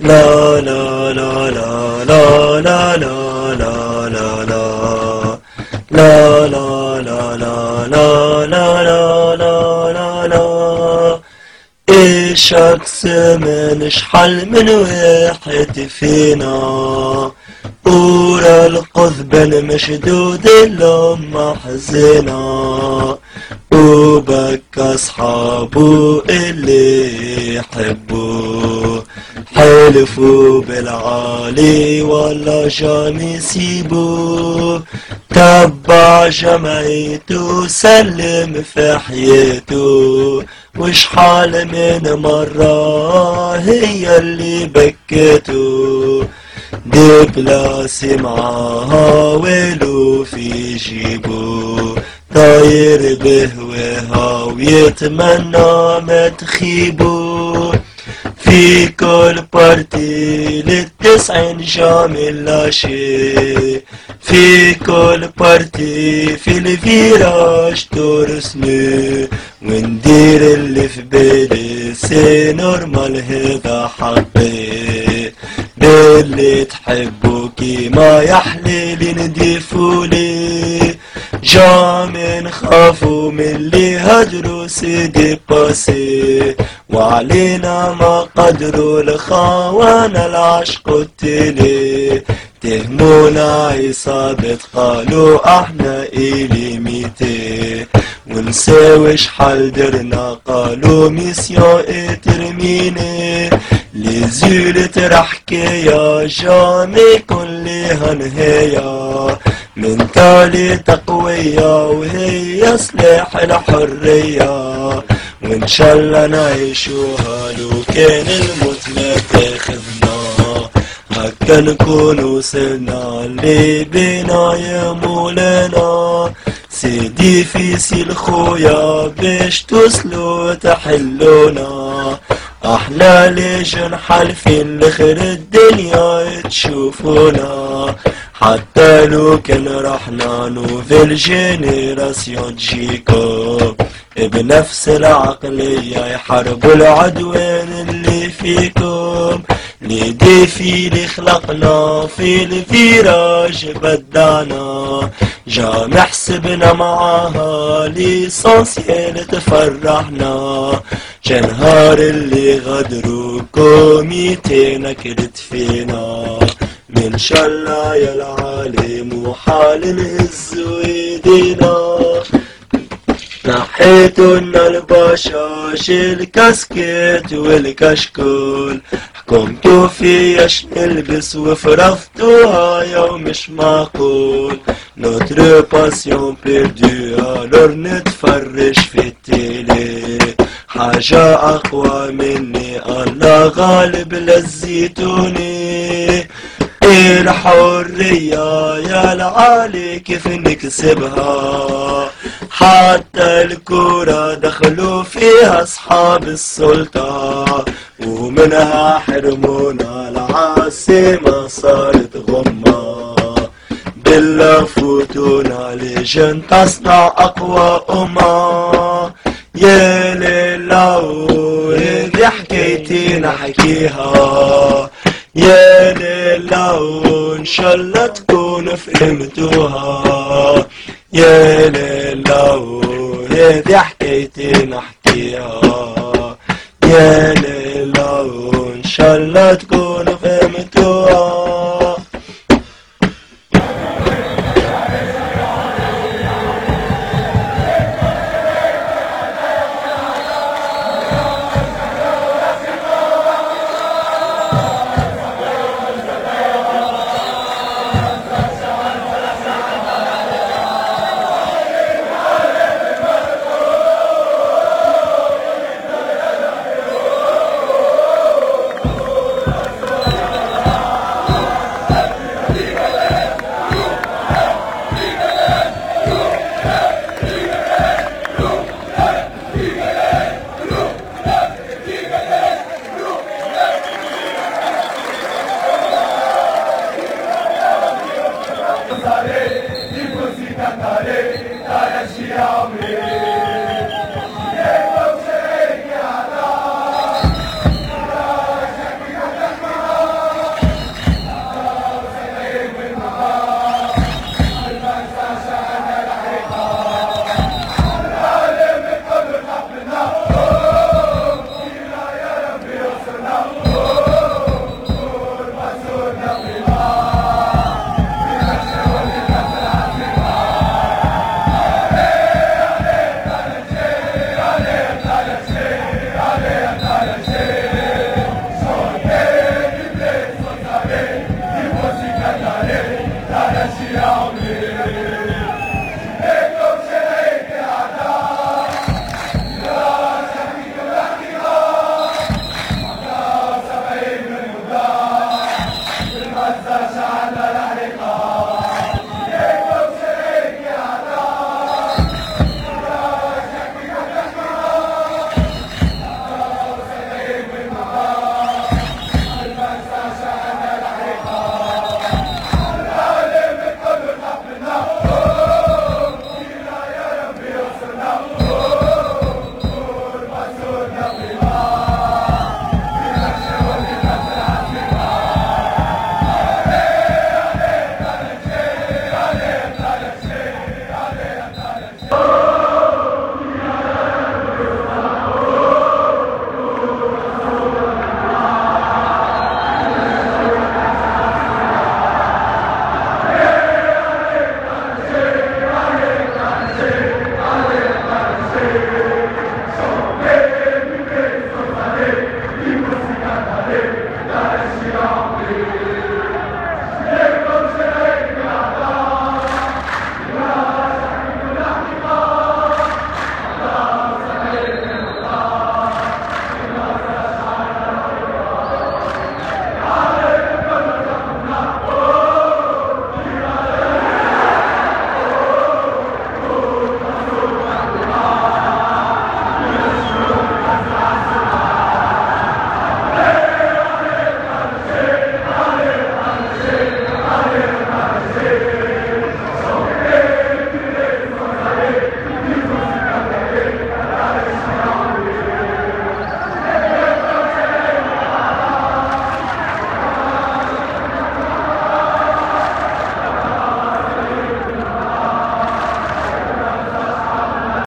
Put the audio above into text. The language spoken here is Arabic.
لا لا لا لا الشخص من شحال من واحد فينا. ورا القضب المشدود اللهم حزنا وبكى أصحابه اللي يحبوه حلفوا بالعالي ولا جان يسيبوه تبع جمعيته سلم في حياته وشحال من مرة هي اللي بكته دبلاسي معاها ولو في جيبه. طاير بهواها ويتمنى ما تخيبه في كل partie للتسعين jamais لا في كل partie في ال virage torse nu وندير اللي في بالي c'est normal هذا حقي باللي تحبوا كيما يحلي لي نضيفوا لي جا نخافوا من اللي هجروا c'est dépassé وعلينا ما قدروا الخوانا العشق التلي. تهمونا عصابة قالوا أحنا éliminés. ونساوي شحال درنا قالوا mission terminée. les ultras حكاية jamais كلها نهاية. mentalité قوية وهي سلاح الحرية. وإن شاء الله نعيشوها لو كان الموت ما تاخذنا هكا نكون وصلنا اللي بينا يا مولانا. c'est difficile خويا باش توصلوا تحلونا إحنا ليش حالفين لخير الدنيا تشوفونا. حتى لو كان رحنا nouvelle génération تجيكم بنفس العقلية يحاربوا العدوان اللي فيكم. les défis اللي خلقنا في ال virage بدعنا jamais حسبنا معاها l'essentiel تفرحنا. جنهار اللي غدروا comité نكرت فينا. من الله يا العالم وحال نهز ايدينا نحيتنا ال bâches ال casquette والكشكول. حكمتوا في اش نلبس وفرفتوها يوم مش معقول. notre passion perd de valeur نتفرج في ال télé حاجة أقوى مني الله غالب لزيتوني الحرية يا العالي كيف نكسبها؟ حتى الكرة دخلوا فيها أصحاب السلطة ومنها حرمونا العاصمة صارت غمة. بالله فوتونا لجن تصنع أقوى أمة. يا ليلة وهذي حكايتي نحكيها. يا الله وان شاء الله تكون فهمتوها. يا ليلى هذي حكايتي نحكيها يا ليلى ان شاء الله تكون